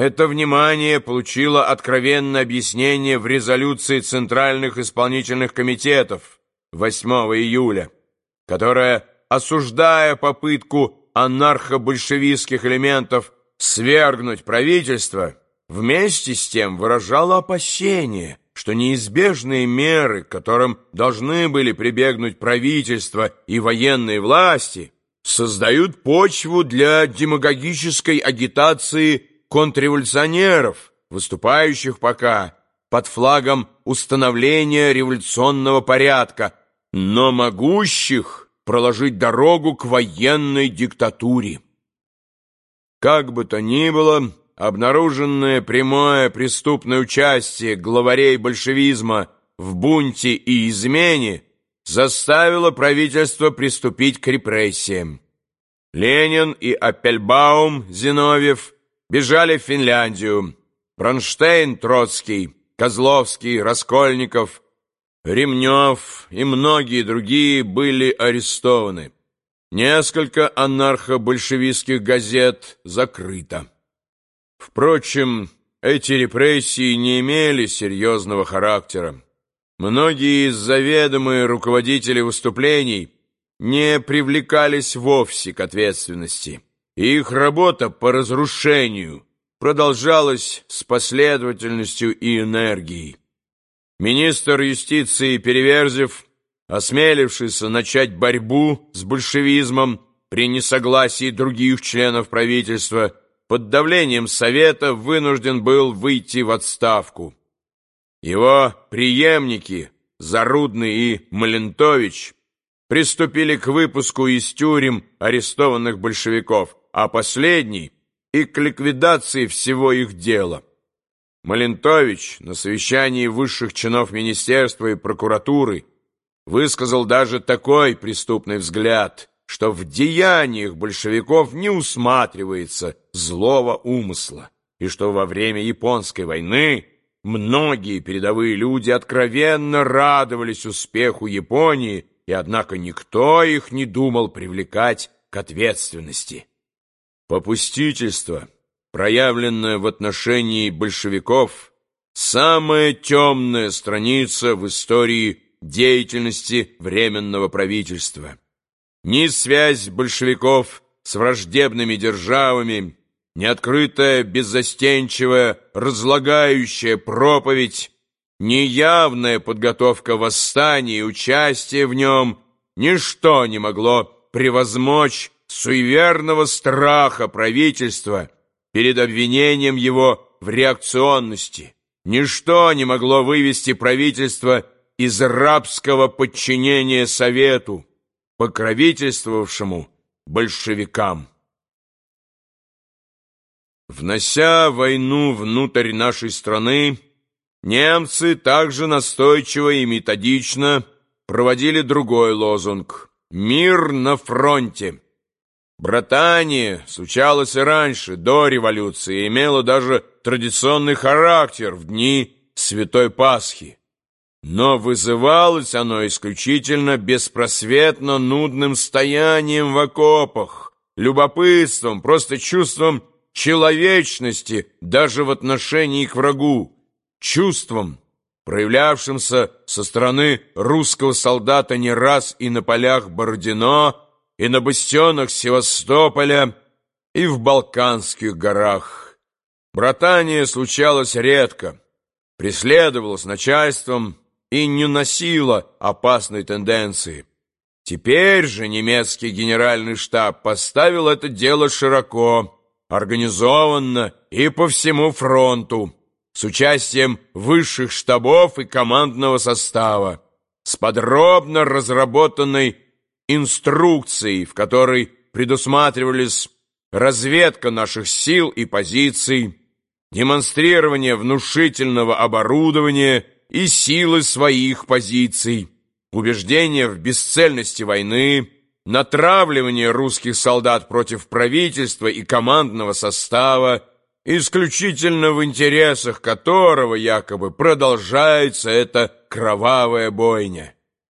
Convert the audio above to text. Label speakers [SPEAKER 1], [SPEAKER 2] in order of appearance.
[SPEAKER 1] Это внимание получило откровенное объяснение в резолюции Центральных исполнительных комитетов 8 июля, которая, осуждая попытку анархо-большевистских элементов свергнуть правительство, вместе с тем выражала опасение, что неизбежные меры, к которым должны были прибегнуть правительство и военные власти, создают почву для демагогической агитации контрреволюционеров, выступающих пока под флагом установления революционного порядка, но могущих проложить дорогу к военной диктатуре. Как бы то ни было, обнаруженное прямое преступное участие главарей большевизма в бунте и измене заставило правительство приступить к репрессиям. Ленин и Аппельбаум Зиновьев бежали в Финляндию. Бронштейн, Троцкий, Козловский, Раскольников, Ремнев и многие другие были арестованы. Несколько анархо-большевистских газет закрыто. Впрочем, эти репрессии не имели серьезного характера. Многие из заведомые руководители выступлений не привлекались вовсе к ответственности. Их работа по разрушению продолжалась с последовательностью и энергией. Министр юстиции Переверзев, осмелившийся начать борьбу с большевизмом при несогласии других членов правительства, под давлением Совета вынужден был выйти в отставку. Его преемники, Зарудный и Малентович, приступили к выпуску из тюрем арестованных большевиков, а последний и к ликвидации всего их дела. Малентович на совещании высших чинов министерства и прокуратуры высказал даже такой преступный взгляд, что в деяниях большевиков не усматривается злого умысла, и что во время Японской войны многие передовые люди откровенно радовались успеху Японии, и однако никто их не думал привлекать к ответственности. Попустительство, проявленное в отношении большевиков, самая темная страница в истории деятельности Временного правительства. Ни связь большевиков с враждебными державами, ни открытая, беззастенчивая, разлагающая проповедь, ни явная подготовка восстания и участие в нем, ничто не могло превозмочь суеверного страха правительства перед обвинением его в реакционности. Ничто не могло вывести правительство из рабского подчинения Совету, покровительствовавшему большевикам. Внося войну внутрь нашей страны, немцы также настойчиво и методично проводили другой лозунг «Мир на фронте». Братание случалось и раньше, до революции, и имело даже традиционный характер в дни Святой Пасхи. Но вызывалось оно исключительно беспросветно нудным стоянием в окопах, любопытством, просто чувством человечности даже в отношении к врагу, чувством, проявлявшимся со стороны русского солдата не раз и на полях Бородино, и на бастионах Севастополя, и в Балканских горах. Братание случалось редко, преследовалось начальством и не носило опасной тенденции. Теперь же немецкий генеральный штаб поставил это дело широко, организованно и по всему фронту, с участием высших штабов и командного состава, с подробно разработанной инструкции, в которой предусматривались разведка наших сил и позиций, демонстрирование внушительного оборудования и силы своих позиций, убеждение в бесцельности войны, натравливание русских солдат против правительства и командного состава, исключительно в интересах которого якобы продолжается эта кровавая бойня.